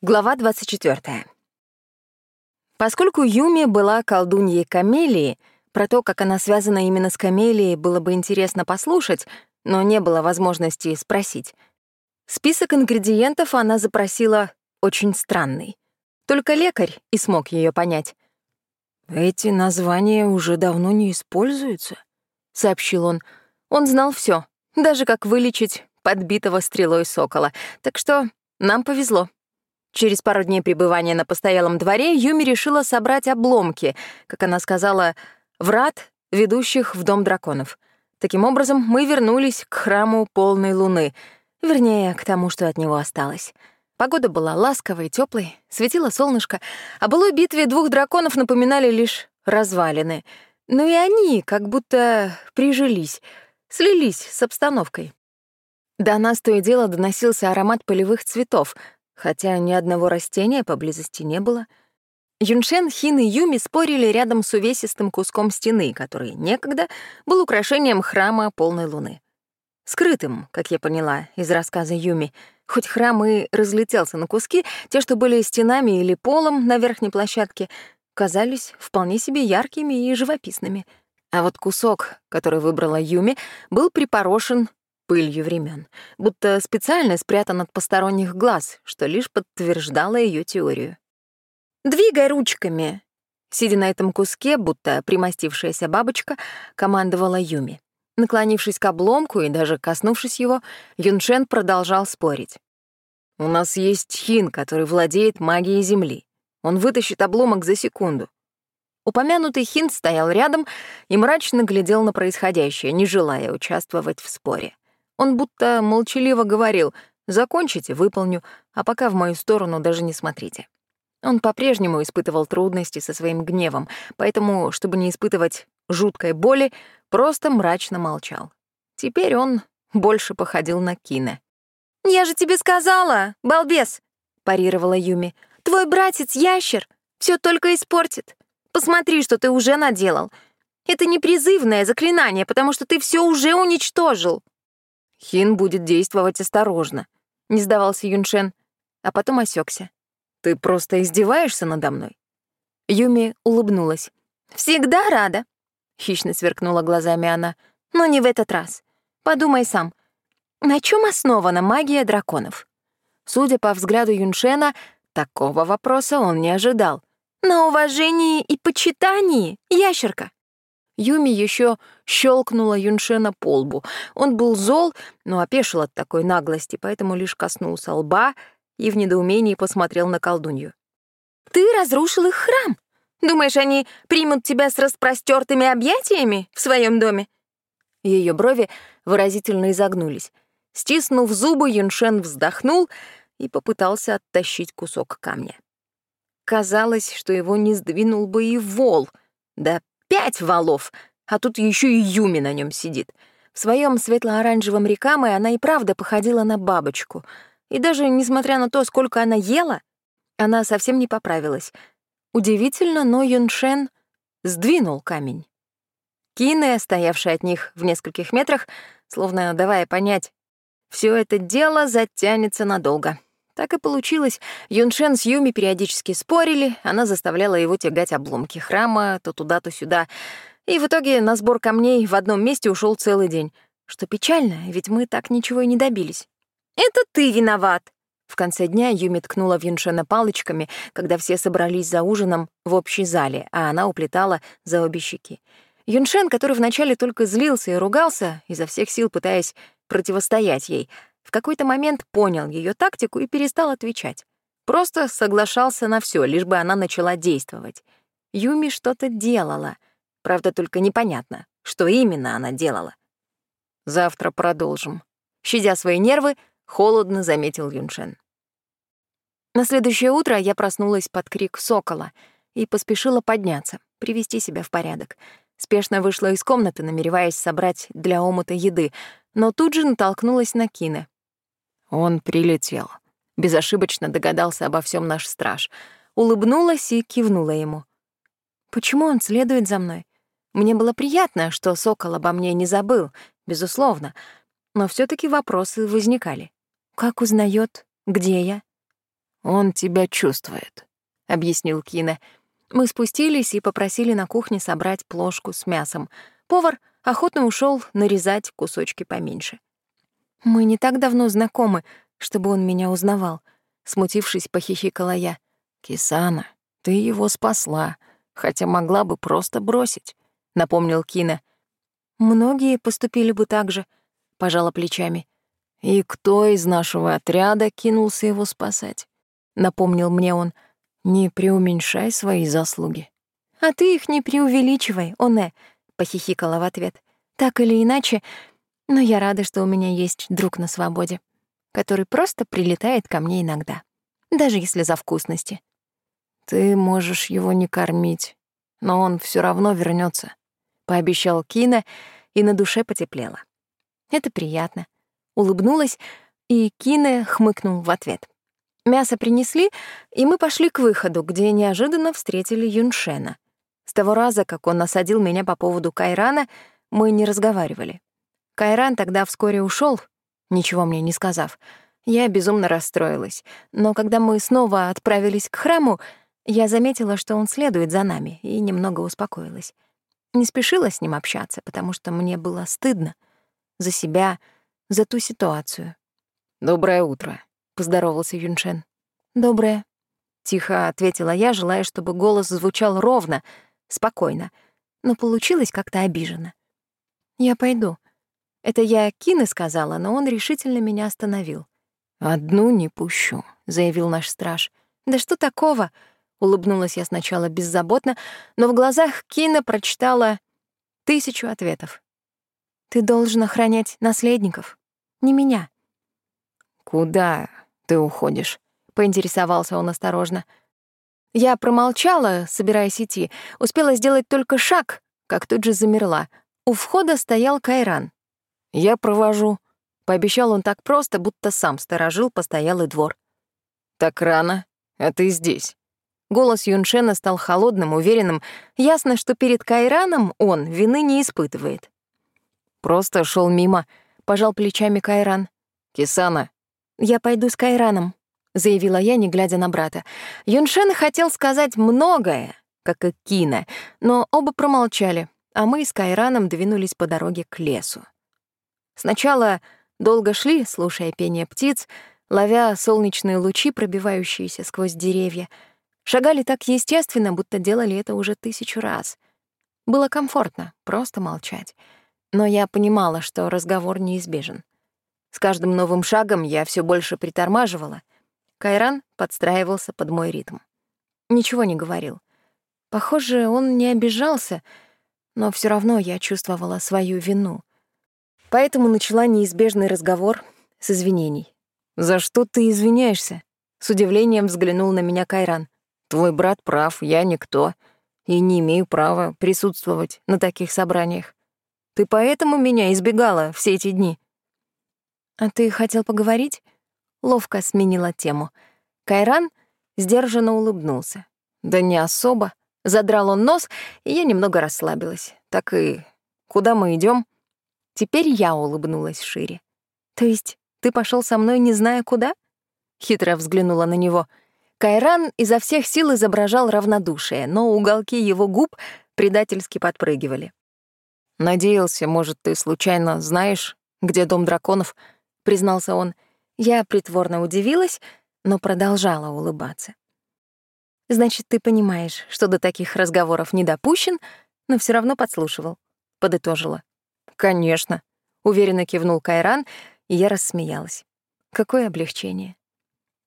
Глава 24. Поскольку Юми была колдуньей камелии, про то, как она связана именно с камелией, было бы интересно послушать, но не было возможности спросить. Список ингредиентов она запросила очень странный. Только лекарь и смог ее понять. «Эти названия уже давно не используются», — сообщил он. Он знал все, даже как вылечить подбитого стрелой сокола, так что нам повезло. Через пару дней пребывания на постоялом дворе Юми решила собрать обломки, как она сказала, врат, ведущих в дом драконов. Таким образом, мы вернулись к храму полной луны, вернее, к тому, что от него осталось. Погода была ласковой, теплой, светило солнышко, а былой битве двух драконов напоминали лишь развалины. Но и они как будто прижились, слились с обстановкой. До нас то и дело доносился аромат полевых цветов — хотя ни одного растения поблизости не было. Юншен, Хин и Юми спорили рядом с увесистым куском стены, который некогда был украшением храма полной луны. Скрытым, как я поняла из рассказа Юми, хоть храм и разлетелся на куски, те, что были стенами или полом на верхней площадке, казались вполне себе яркими и живописными. А вот кусок, который выбрала Юми, был припорошен пылью времен, будто специально спрятан от посторонних глаз, что лишь подтверждало ее теорию. «Двигай ручками!» Сидя на этом куске, будто примостившаяся бабочка, командовала Юми. Наклонившись к обломку и даже коснувшись его, Юншен продолжал спорить. «У нас есть хин, который владеет магией Земли. Он вытащит обломок за секунду». Упомянутый хин стоял рядом и мрачно глядел на происходящее, не желая участвовать в споре. Он будто молчаливо говорил «закончите, выполню, а пока в мою сторону даже не смотрите». Он по-прежнему испытывал трудности со своим гневом, поэтому, чтобы не испытывать жуткой боли, просто мрачно молчал. Теперь он больше походил на Кина. «Я же тебе сказала, балбес!» — парировала Юми. «Твой братец — ящер, все только испортит. Посмотри, что ты уже наделал. Это не призывное заклинание, потому что ты все уже уничтожил». Хин будет действовать осторожно, не сдавался Юншен, а потом осекся. Ты просто издеваешься надо мной? Юми улыбнулась. Всегда рада, хищно сверкнула глазами она. Но не в этот раз. Подумай сам. На чем основана магия драконов? Судя по взгляду Юншена, такого вопроса он не ожидал. На уважении и почитании, ящерка. Юми еще щелкнула Юншена по лбу. Он был зол, но опешил от такой наглости, поэтому лишь коснулся лба и в недоумении посмотрел на колдунью. «Ты разрушил их храм. Думаешь, они примут тебя с распростертыми объятиями в своем доме?» Ее брови выразительно изогнулись. Стиснув зубы, Юншен вздохнул и попытался оттащить кусок камня. Казалось, что его не сдвинул бы и вол, да Пять валов, а тут еще и Юми на нем сидит. В своем светло-оранжевом рекаме она и правда походила на бабочку. И даже несмотря на то, сколько она ела, она совсем не поправилась. Удивительно, но Юншен сдвинул камень. Кине, стоявшая от них в нескольких метрах, словно давая понять, все это дело затянется надолго. Так и получилось. Юншен с Юми периодически спорили, она заставляла его тягать обломки храма то туда, то сюда. И в итоге на сбор камней в одном месте ушел целый день. Что печально, ведь мы так ничего и не добились. «Это ты виноват!» В конце дня Юми ткнула в Юншена палочками, когда все собрались за ужином в общей зале, а она уплетала за обе щеки. Юншен, который вначале только злился и ругался, изо всех сил пытаясь противостоять ей, в какой-то момент понял ее тактику и перестал отвечать. Просто соглашался на все, лишь бы она начала действовать. Юми что-то делала. Правда, только непонятно, что именно она делала. Завтра продолжим. Щадя свои нервы, холодно заметил Юншен. На следующее утро я проснулась под крик сокола и поспешила подняться, привести себя в порядок. Спешно вышла из комнаты, намереваясь собрать для омута еды, но тут же натолкнулась на Кине. Он прилетел. Безошибочно догадался обо всем наш страж. Улыбнулась и кивнула ему. Почему он следует за мной? Мне было приятно, что Сокол обо мне не забыл, безусловно, но все таки вопросы возникали. Как узнает, где я? Он тебя чувствует», — объяснил Кина. Мы спустились и попросили на кухне собрать плошку с мясом. Повар охотно ушел нарезать кусочки поменьше. Мы не так давно знакомы, чтобы он меня узнавал. Смутившись, похихикала я. «Кисана, ты его спасла, хотя могла бы просто бросить», — напомнил Кина. «Многие поступили бы так же», — пожала плечами. «И кто из нашего отряда кинулся его спасать?» — напомнил мне он. «Не преуменьшай свои заслуги». «А ты их не преувеличивай, Оне», — похихикала в ответ. «Так или иначе, но я рада, что у меня есть друг на свободе, который просто прилетает ко мне иногда, даже если за вкусности». «Ты можешь его не кормить, но он все равно вернется, пообещал Кина, и на душе потеплело. «Это приятно», улыбнулась, и Кине хмыкнул в ответ. Мясо принесли, и мы пошли к выходу, где неожиданно встретили Юншена. С того раза, как он насадил меня по поводу Кайрана, мы не разговаривали. Кайран тогда вскоре ушел, ничего мне не сказав. Я безумно расстроилась, но когда мы снова отправились к храму, я заметила, что он следует за нами, и немного успокоилась. Не спешила с ним общаться, потому что мне было стыдно за себя, за ту ситуацию. «Доброе утро», — поздоровался Юншен. «Доброе», — тихо ответила я, желая, чтобы голос звучал ровно, спокойно, но получилось как-то обиженно. «Я пойду». Это я Кины сказала, но он решительно меня остановил. «Одну не пущу», — заявил наш страж. «Да что такого?» — улыбнулась я сначала беззаботно, но в глазах Кина прочитала тысячу ответов. «Ты должен охранять наследников не меня. «Куда ты уходишь?» — поинтересовался он осторожно. Я промолчала, собираясь идти, успела сделать только шаг, как тут же замерла. У входа стоял Кайран. «Я провожу», — пообещал он так просто, будто сам сторожил постоялый двор. «Так рано, а ты здесь». Голос Юншена стал холодным, уверенным. Ясно, что перед Кайраном он вины не испытывает. Просто шел мимо, пожал плечами Кайран. «Кисана». «Я пойду с Кайраном», — заявила я, не глядя на брата. Юншен хотел сказать многое, как и Кина, но оба промолчали, а мы с Кайраном двинулись по дороге к лесу. Сначала долго шли, слушая пение птиц, ловя солнечные лучи, пробивающиеся сквозь деревья. Шагали так естественно, будто делали это уже тысячу раз. Было комфортно просто молчать но я понимала, что разговор неизбежен. С каждым новым шагом я все больше притормаживала. Кайран подстраивался под мой ритм. Ничего не говорил. Похоже, он не обижался, но все равно я чувствовала свою вину. Поэтому начала неизбежный разговор с извинений. «За что ты извиняешься?» С удивлением взглянул на меня Кайран. «Твой брат прав, я никто, и не имею права присутствовать на таких собраниях. Ты поэтому меня избегала все эти дни?» «А ты хотел поговорить?» Ловко сменила тему. Кайран сдержанно улыбнулся. «Да не особо». Задрал он нос, и я немного расслабилась. «Так и куда мы идем? Теперь я улыбнулась шире. «То есть ты пошел со мной, не зная куда?» Хитро взглянула на него. Кайран изо всех сил изображал равнодушие, но уголки его губ предательски подпрыгивали. «Надеялся, может, ты случайно знаешь, где дом драконов?» — признался он. Я притворно удивилась, но продолжала улыбаться. «Значит, ты понимаешь, что до таких разговоров не допущен, но все равно подслушивал», — подытожила. «Конечно», — уверенно кивнул Кайран, и я рассмеялась. «Какое облегчение».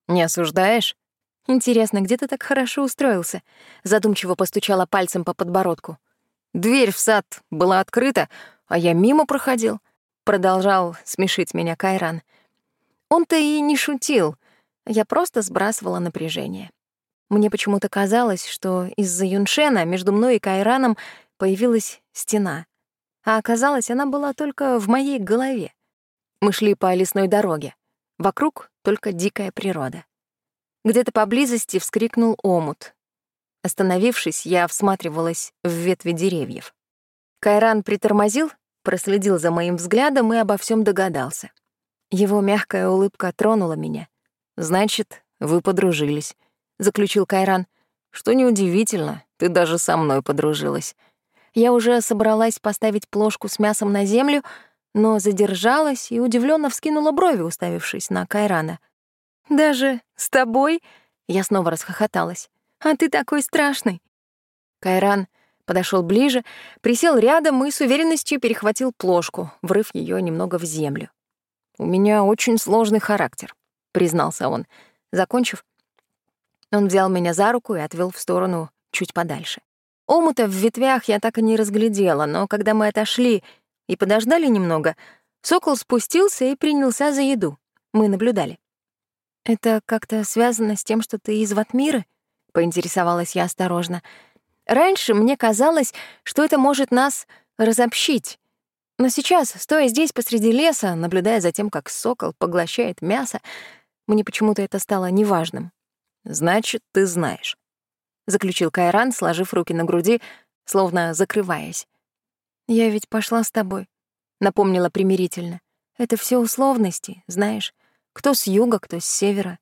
«Не осуждаешь?» «Интересно, где ты так хорошо устроился?» Задумчиво постучала пальцем по подбородку. Дверь в сад была открыта, а я мимо проходил. Продолжал смешить меня Кайран. Он-то и не шутил. Я просто сбрасывала напряжение. Мне почему-то казалось, что из-за Юншена между мной и Кайраном появилась стена. А оказалось, она была только в моей голове. Мы шли по лесной дороге. Вокруг только дикая природа. Где-то поблизости вскрикнул омут. Остановившись, я всматривалась в ветви деревьев. Кайран притормозил, проследил за моим взглядом и обо всем догадался. Его мягкая улыбка тронула меня. «Значит, вы подружились», — заключил Кайран. «Что неудивительно, ты даже со мной подружилась». Я уже собралась поставить плошку с мясом на землю, но задержалась и удивленно вскинула брови, уставившись на Кайрана. «Даже с тобой?» — я снова расхохоталась. «А ты такой страшный!» Кайран подошел ближе, присел рядом и с уверенностью перехватил плошку, врыв ее немного в землю. «У меня очень сложный характер», — признался он. Закончив, он взял меня за руку и отвел в сторону чуть подальше. Омута в ветвях я так и не разглядела, но когда мы отошли и подождали немного, сокол спустился и принялся за еду. Мы наблюдали. «Это как-то связано с тем, что ты из Ватмиры?» — поинтересовалась я осторожно. «Раньше мне казалось, что это может нас разобщить. Но сейчас, стоя здесь посреди леса, наблюдая за тем, как сокол поглощает мясо, мне почему-то это стало неважным. «Значит, ты знаешь», — заключил Кайран, сложив руки на груди, словно закрываясь. «Я ведь пошла с тобой», — напомнила примирительно. «Это все условности, знаешь. Кто с юга, кто с севера.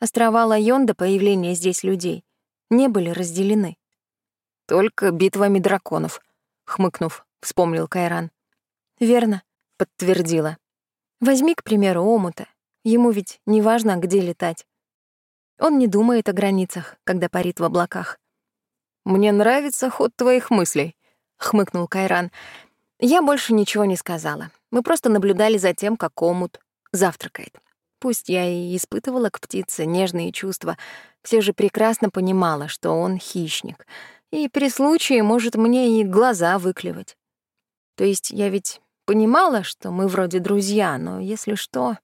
Острова Лайон до появления здесь людей не были разделены. «Только битвами драконов», — хмыкнув, вспомнил Кайран. «Верно», — подтвердила. «Возьми, к примеру, омута. Ему ведь не важно, где летать. Он не думает о границах, когда парит в облаках. «Мне нравится ход твоих мыслей», — хмыкнул Кайран. Я больше ничего не сказала. Мы просто наблюдали за тем, как омут завтракает. Пусть я и испытывала к птице нежные чувства, все же прекрасно понимала, что он хищник, и при случае может мне и глаза выклевать. То есть я ведь понимала, что мы вроде друзья, но если что...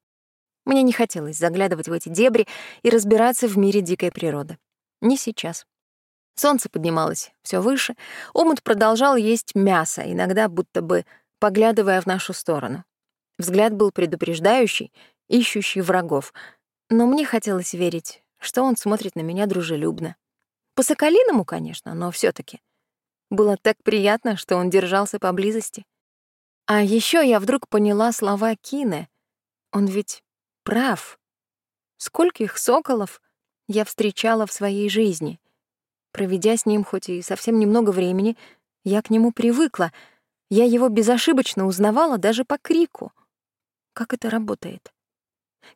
Мне не хотелось заглядывать в эти дебри и разбираться в мире дикой природы. Не сейчас. Солнце поднималось все выше, омут продолжал есть мясо, иногда будто бы поглядывая в нашу сторону. Взгляд был предупреждающий, ищущий врагов, но мне хотелось верить, что он смотрит на меня дружелюбно. По-соколиному, конечно, но все таки Было так приятно, что он держался поблизости. А еще я вдруг поняла слова Кине. Он ведь прав. Скольких соколов я встречала в своей жизни. Проведя с ним хоть и совсем немного времени, я к нему привыкла. Я его безошибочно узнавала даже по крику — как это работает?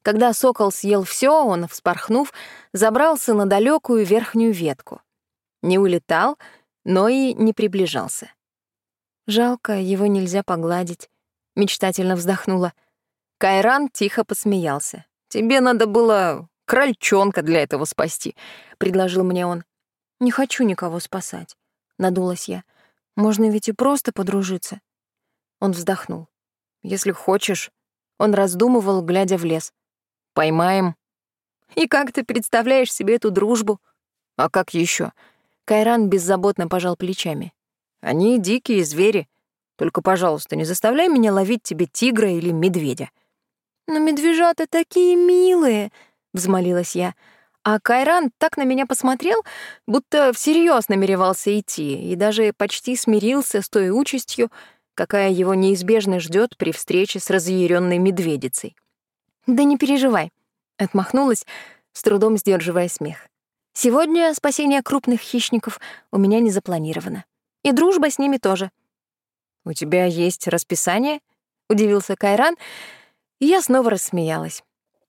Когда сокол съел все, он, вспорхнув, забрался на далекую верхнюю ветку. Не улетал, но и не приближался. Жалко, его нельзя погладить. Мечтательно вздохнула. Кайран тихо посмеялся. «Тебе надо было крольчонка для этого спасти», — предложил мне он. «Не хочу никого спасать», — надулась я. «Можно ведь и просто подружиться». Он вздохнул. «Если хочешь, он раздумывал, глядя в лес. «Поймаем». «И как ты представляешь себе эту дружбу?» «А как еще? Кайран беззаботно пожал плечами. «Они дикие звери. Только, пожалуйста, не заставляй меня ловить тебе тигра или медведя». «Но медвежата такие милые», — взмолилась я. А Кайран так на меня посмотрел, будто всерьез намеревался идти и даже почти смирился с той участью, какая его неизбежно ждет при встрече с разъяренной медведицей. «Да не переживай», — отмахнулась, с трудом сдерживая смех. «Сегодня спасение крупных хищников у меня не запланировано. И дружба с ними тоже». «У тебя есть расписание?» — удивился Кайран, я снова рассмеялась.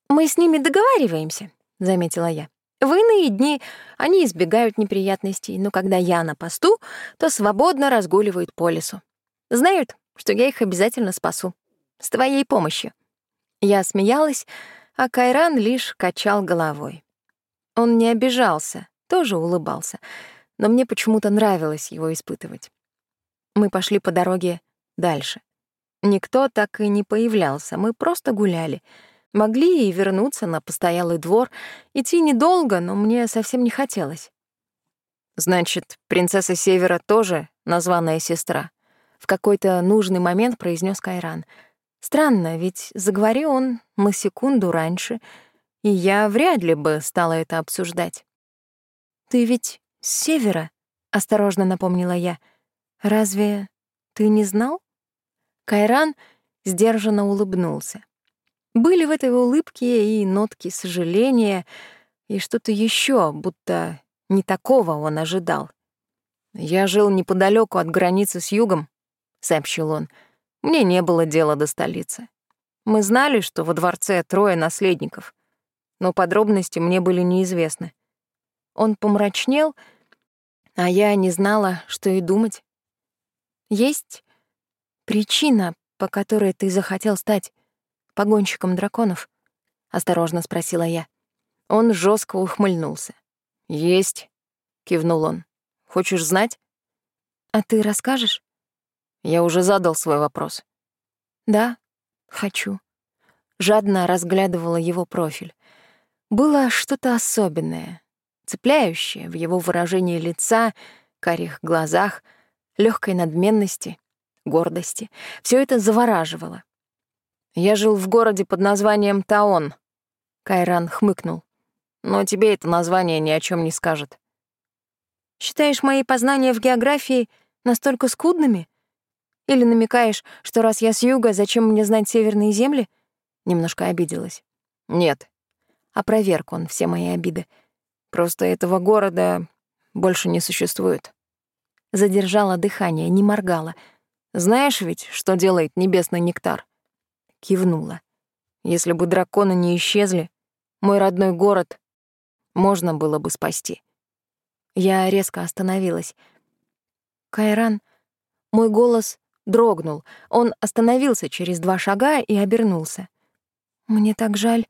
«Мы с ними договариваемся», — заметила я. В иные дни они избегают неприятностей, но когда я на посту, то свободно разгуливают по лесу. Знают, что я их обязательно спасу. С твоей помощью. Я смеялась, а Кайран лишь качал головой. Он не обижался, тоже улыбался, но мне почему-то нравилось его испытывать. Мы пошли по дороге дальше. Никто так и не появлялся, мы просто гуляли. Могли и вернуться на постоялый двор. Идти недолго, но мне совсем не хотелось. Значит, принцесса Севера тоже названная сестра? в какой-то нужный момент произнес Кайран. Странно, ведь заговори он на секунду раньше, и я вряд ли бы стала это обсуждать. «Ты ведь с севера?» — осторожно напомнила я. «Разве ты не знал?» Кайран сдержанно улыбнулся. Были в этой улыбке и нотки сожаления, и что-то еще, будто не такого он ожидал. «Я жил неподалеку от границы с югом», — сообщил он. «Мне не было дела до столицы. Мы знали, что во дворце трое наследников, но подробности мне были неизвестны. Он помрачнел, а я не знала, что и думать. Есть причина, по которой ты захотел стать погонщиком драконов? Осторожно спросила я. Он жестко ухмыльнулся. Есть, кивнул он. Хочешь знать? А ты расскажешь? Я уже задал свой вопрос. Да, хочу. Жадно разглядывала его профиль. Было что-то особенное, цепляющее в его выражении лица, карих глазах, легкой надменности, гордости. Все это завораживало. Я жил в городе под названием Таон. Кайран хмыкнул. Но тебе это название ни о чем не скажет. Считаешь мои познания в географии настолько скудными? Или намекаешь, что раз я с юга, зачем мне знать северные земли? Немножко обиделась. Нет. Опроверг он все мои обиды. Просто этого города больше не существует. Задержала дыхание, не моргала. Знаешь ведь, что делает небесный нектар? Кивнула. Если бы драконы не исчезли, мой родной город можно было бы спасти. Я резко остановилась. Кайран, мой голос дрогнул. Он остановился через два шага и обернулся. Мне так жаль.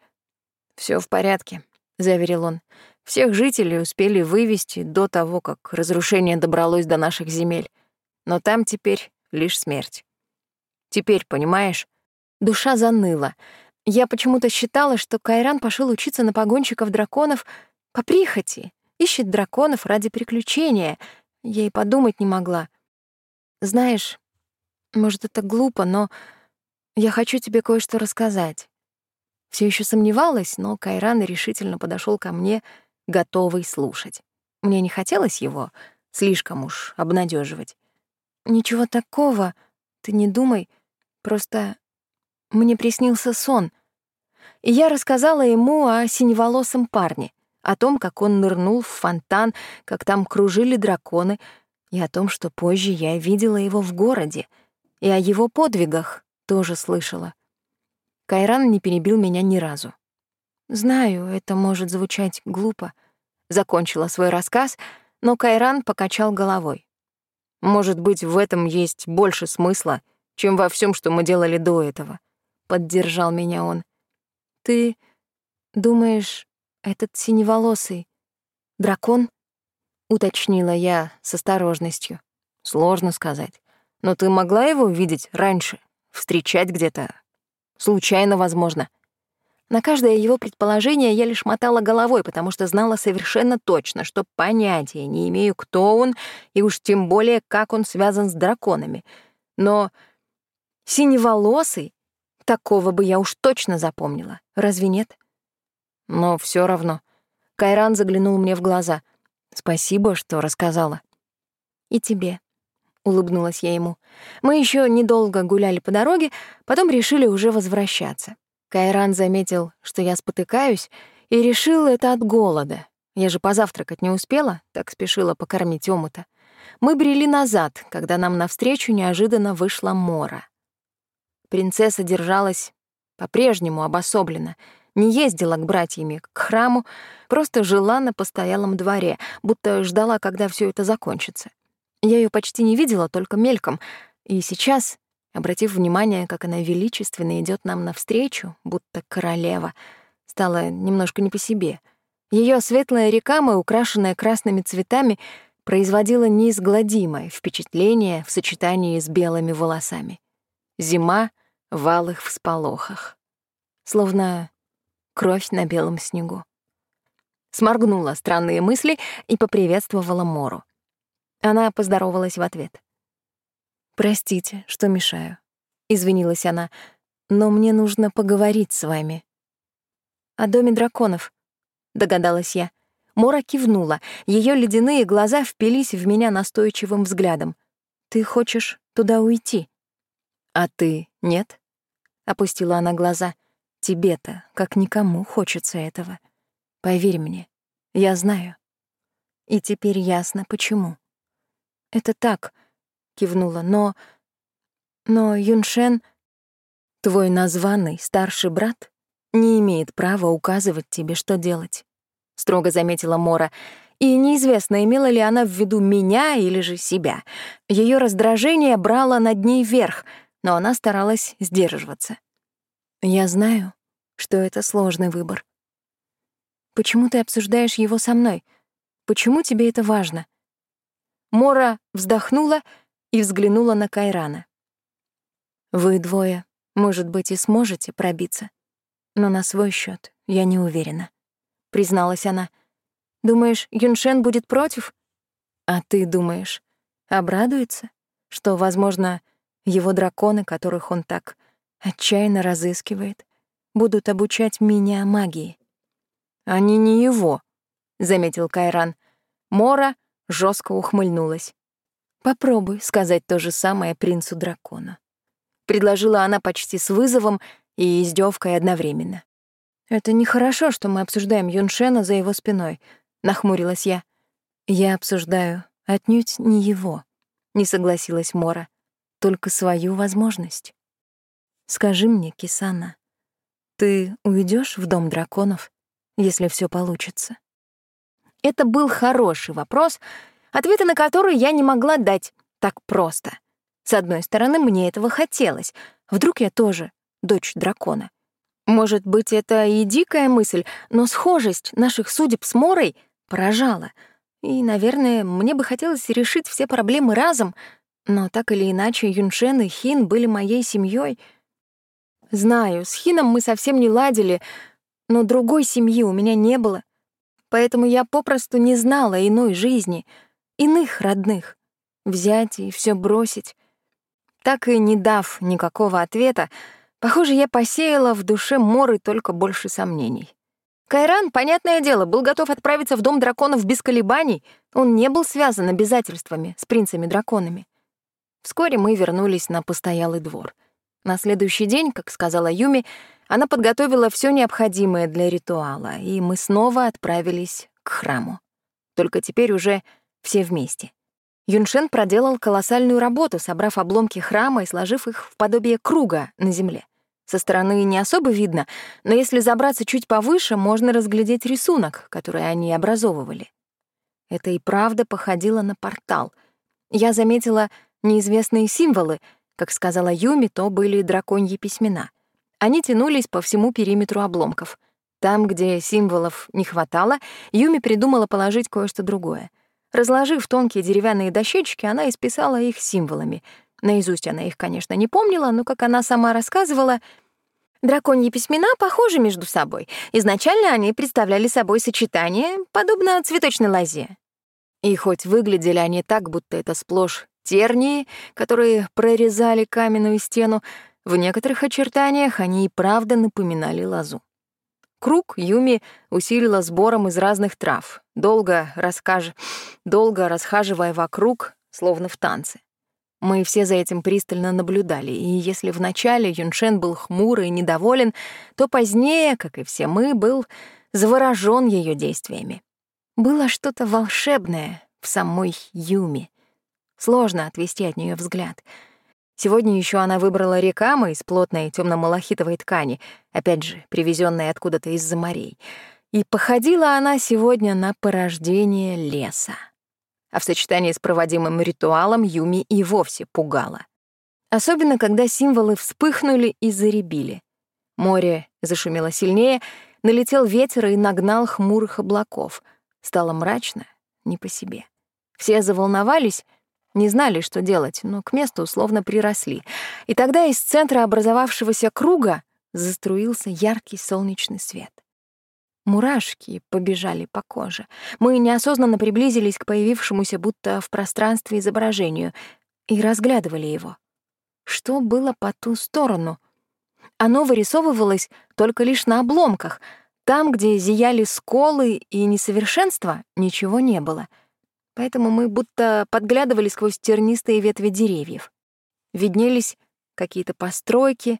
Все в порядке, заверил он. Всех жителей успели вывести до того, как разрушение добралось до наших земель. Но там теперь лишь смерть. Теперь, понимаешь, душа заныла. Я почему-то считала, что Кайран пошел учиться на погонщиков драконов по прихоти, ищет драконов ради приключения. Я и подумать не могла. Знаешь, может, это глупо, но я хочу тебе кое-что рассказать. Все еще сомневалась, но Кайран решительно подошел ко мне, готовый слушать. Мне не хотелось его слишком уж обнадеживать. Ничего такого, ты не думай, просто мне приснился сон. И я рассказала ему о синеволосом парне, о том, как он нырнул в фонтан, как там кружили драконы, и о том, что позже я видела его в городе, и о его подвигах тоже слышала. Кайран не перебил меня ни разу. Знаю, это может звучать глупо. Закончила свой рассказ, но Кайран покачал головой. Может быть, в этом есть больше смысла, чем во всем, что мы делали до этого. Поддержал меня он. Ты думаешь, этот синеволосый дракон? Уточнила я с осторожностью. Сложно сказать. Но ты могла его видеть раньше? Встречать где-то? Случайно, возможно. На каждое его предположение я лишь мотала головой, потому что знала совершенно точно, что понятия не имею, кто он, и уж тем более, как он связан с драконами. Но синеволосый, такого бы я уж точно запомнила. Разве нет? Но все равно. Кайран заглянул мне в глаза. Спасибо, что рассказала. И тебе. Улыбнулась я ему. Мы еще недолго гуляли по дороге, потом решили уже возвращаться. Кайран заметил, что я спотыкаюсь, и решил это от голода. Я же позавтракать не успела, так спешила покормить омута. Мы брели назад, когда нам навстречу неожиданно вышла Мора. Принцесса держалась по-прежнему обособленно, не ездила к братьями к храму, просто жила на постоялом дворе, будто ждала, когда все это закончится. Я ее почти не видела, только мельком, и сейчас Обратив внимание, как она величественно идет нам навстречу, будто королева, стало немножко не по себе. Ее светлая рекама, украшенная красными цветами, производила неизгладимое впечатление в сочетании с белыми волосами. Зима в алых всполохах. Словно кровь на белом снегу. Сморгнула странные мысли и поприветствовала Мору. Она поздоровалась в ответ. «Простите, что мешаю», — извинилась она, «но мне нужно поговорить с вами». «О доме драконов», — догадалась я. Мора кивнула, ее ледяные глаза впились в меня настойчивым взглядом. «Ты хочешь туда уйти?» «А ты нет?» — опустила она глаза. Тебе-то, как никому, хочется этого. Поверь мне, я знаю. И теперь ясно, почему. Это так, кивнула, но... Но Юншен, твой названный старший брат, не имеет права указывать тебе, что делать, строго заметила Мора, и неизвестно, имела ли она в виду меня или же себя. Ее раздражение брало над ней верх, но она старалась сдерживаться. Я знаю, что это сложный выбор. Почему ты обсуждаешь его со мной? Почему тебе это важно? Мора вздохнула и взглянула на Кайрана. Вы двое, может быть, и сможете пробиться, но на свой счет я не уверена, призналась она. Думаешь, Юншен будет против? А ты думаешь, обрадуется, что, возможно, его драконы, которых он так отчаянно разыскивает, будут обучать меня магии? Они не его, заметил Кайран. Мора жестко ухмыльнулась. Попробуй сказать то же самое принцу дракона. Предложила она почти с вызовом и издевкой одновременно. Это нехорошо, что мы обсуждаем Юншена за его спиной, нахмурилась я. Я обсуждаю отнюдь не его, не согласилась Мора, только свою возможность. Скажи мне, Кисана, ты уйдешь в дом драконов, если все получится? Это был хороший вопрос, ответа на который я не могла дать так просто. С одной стороны, мне этого хотелось. Вдруг я тоже дочь дракона. Может быть, это и дикая мысль, но схожесть наших судеб с Морой поражала. И, наверное, мне бы хотелось решить все проблемы разом, но так или иначе Юншен и Хин были моей семьей. Знаю, с Хином мы совсем не ладили, но другой семьи у меня не было поэтому я попросту не знала иной жизни, иных родных. Взять и все бросить. Так и не дав никакого ответа, похоже, я посеяла в душе моры только больше сомнений. Кайран, понятное дело, был готов отправиться в дом драконов без колебаний, он не был связан обязательствами с принцами-драконами. Вскоре мы вернулись на постоялый двор. На следующий день, как сказала Юми, она подготовила все необходимое для ритуала, и мы снова отправились к храму. Только теперь уже все вместе. Юншен проделал колоссальную работу, собрав обломки храма и сложив их в подобие круга на земле. Со стороны не особо видно, но если забраться чуть повыше, можно разглядеть рисунок, который они образовывали. Это и правда походило на портал. Я заметила неизвестные символы, как сказала Юми, то были драконьи письмена — они тянулись по всему периметру обломков. Там, где символов не хватало, Юми придумала положить кое-что другое. Разложив тонкие деревянные дощечки, она исписала их символами. Наизусть она их, конечно, не помнила, но, как она сама рассказывала, драконьи письмена похожи между собой. Изначально они представляли собой сочетание, подобно цветочной лозе. И хоть выглядели они так, будто это сплошь тернии, которые прорезали каменную стену, в некоторых очертаниях они и правда напоминали лозу. Круг Юми усилила сбором из разных трав, долго, расскаж... долго расхаживая вокруг, словно в танце. Мы все за этим пристально наблюдали, и если вначале Юншен был хмурый и недоволен, то позднее, как и все мы, был заворожен ее действиями. Было что-то волшебное в самой Юми. Сложно отвести от нее взгляд — Сегодня еще она выбрала рекамы из плотной темно-малахитовой ткани, опять же, привезенной откуда-то из-за морей. И походила она сегодня на порождение леса. А в сочетании с проводимым ритуалом Юми и вовсе пугала. Особенно, когда символы вспыхнули и заребили. Море зашумело сильнее, налетел ветер и нагнал хмурых облаков. Стало мрачно, не по себе. Все заволновались — не знали, что делать, но к месту условно приросли. И тогда из центра образовавшегося круга заструился яркий солнечный свет. Мурашки побежали по коже. Мы неосознанно приблизились к появившемуся будто в пространстве изображению и разглядывали его. Что было по ту сторону? Оно вырисовывалось только лишь на обломках. Там, где зияли сколы и несовершенства, ничего не было — поэтому мы будто подглядывали сквозь тернистые ветви деревьев. Виднелись какие-то постройки,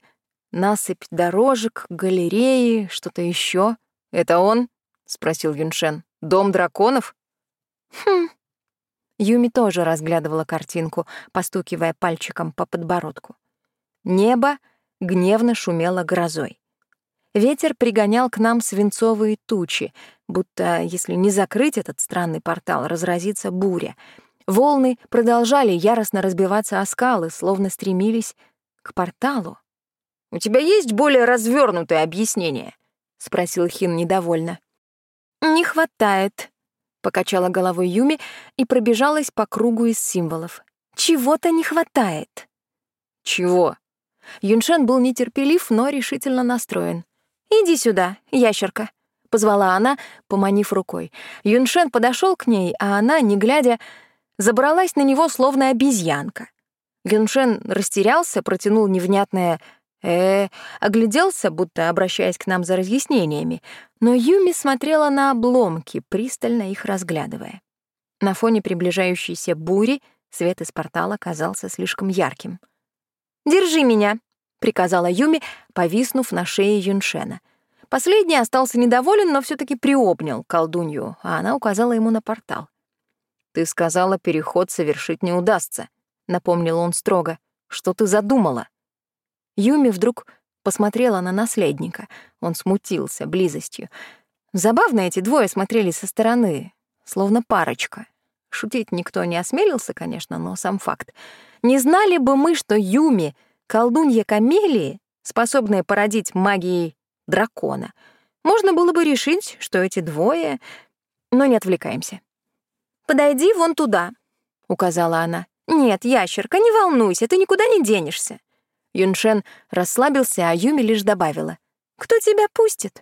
насыпь дорожек, галереи, что-то еще. Это он? спросил Юншен. Дом драконов? Хм. Юми тоже разглядывала картинку, постукивая пальчиком по подбородку. Небо гневно шумело грозой. Ветер пригонял к нам свинцовые тучи, будто, если не закрыть этот странный портал, разразится буря. Волны продолжали яростно разбиваться о скалы, словно стремились к порталу. «У тебя есть более развернутое объяснение?» — спросил Хин недовольно. «Не хватает», — покачала головой Юми и пробежалась по кругу из символов. «Чего-то не хватает». «Чего?» Юншен был нетерпелив, но решительно настроен. «Иди сюда, ящерка», — позвала она, поманив рукой. Юншен подошел к ней, а она, не глядя, забралась на него, словно обезьянка. Юншен растерялся, протянул невнятное э, огляделся, будто обращаясь к нам за разъяснениями, но Юми смотрела на обломки, пристально их разглядывая. На фоне приближающейся бури свет из портала казался слишком ярким. «Держи меня», приказала Юми, повиснув на шее Юншена. Последний остался недоволен, но все таки приобнял колдунью, а она указала ему на портал. «Ты сказала, переход совершить не удастся», — напомнил он строго. «Что ты задумала?» Юми вдруг посмотрела на наследника. Он смутился близостью. Забавно эти двое смотрели со стороны, словно парочка. Шутить никто не осмелился, конечно, но сам факт. Не знали бы мы, что Юми — колдунья Камелии, способная породить магией дракона, можно было бы решить, что эти двое... Но не отвлекаемся. «Подойди вон туда», — указала она. «Нет, ящерка, не волнуйся, ты никуда не денешься». Юншен расслабился, а Юми лишь добавила. «Кто тебя пустит?»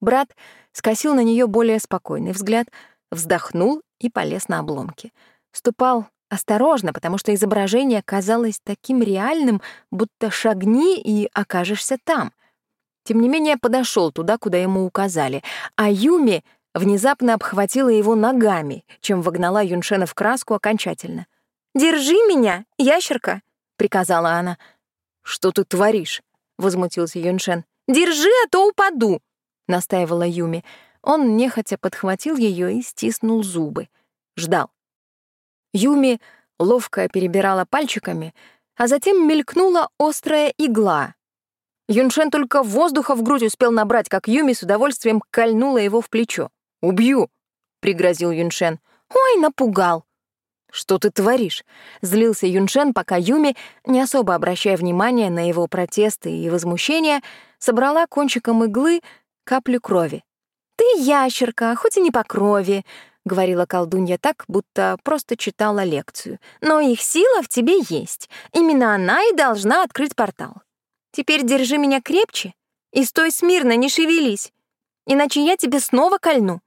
Брат скосил на нее более спокойный взгляд, вздохнул и полез на обломки. Ступал Осторожно, потому что изображение казалось таким реальным, будто шагни и окажешься там. Тем не менее, подошел туда, куда ему указали, а Юми внезапно обхватила его ногами, чем вогнала Юншена в краску окончательно. «Держи меня, ящерка!» — приказала она. «Что ты творишь?» — возмутился Юншен. «Держи, а то упаду!» — настаивала Юми. Он нехотя подхватил ее и стиснул зубы. Ждал. Юми ловко перебирала пальчиками, а затем мелькнула острая игла. Юншен только воздуха в грудь успел набрать, как Юми с удовольствием кольнула его в плечо. «Убью!» — пригрозил Юншен. «Ой, напугал!» «Что ты творишь?» — злился Юншен, пока Юми, не особо обращая внимания на его протесты и возмущения, собрала кончиком иглы каплю крови. «Ты ящерка, хоть и не по крови», — говорила колдунья так, будто просто читала лекцию. «Но их сила в тебе есть. Именно она и должна открыть портал. Теперь держи меня крепче и стой смирно, не шевелись, иначе я тебе снова кольну».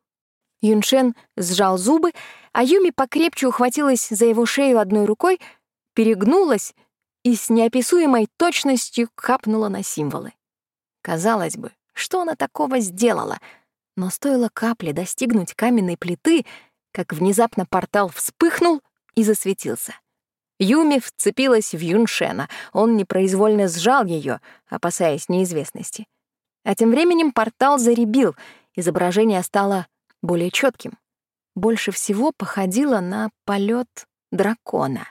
Юншен сжал зубы, а Юми покрепче ухватилась за его шею одной рукой, перегнулась и с неописуемой точностью капнула на символы. Казалось бы, что она такого сделала — но стоило капле достигнуть каменной плиты, как внезапно портал вспыхнул и засветился. Юми вцепилась в Юншена, он непроизвольно сжал ее, опасаясь неизвестности. А тем временем портал заребил, изображение стало более четким. Больше всего походило на полет дракона.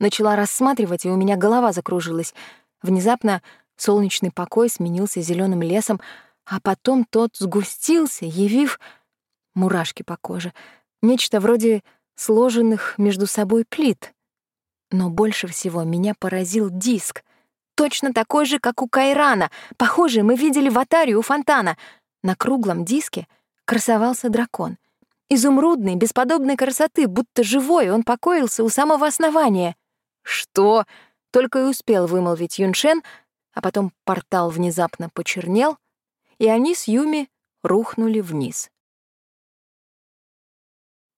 Начала рассматривать, и у меня голова закружилась. Внезапно солнечный покой сменился зеленым лесом, а потом тот сгустился, явив мурашки по коже, нечто вроде сложенных между собой плит. Но больше всего меня поразил диск, точно такой же, как у Кайрана, похожий мы видели в Атаре у фонтана. На круглом диске красовался дракон. Изумрудный, бесподобной красоты, будто живой, он покоился у самого основания. «Что?» — только и успел вымолвить Юншен, а потом портал внезапно почернел — и они с Юми рухнули вниз.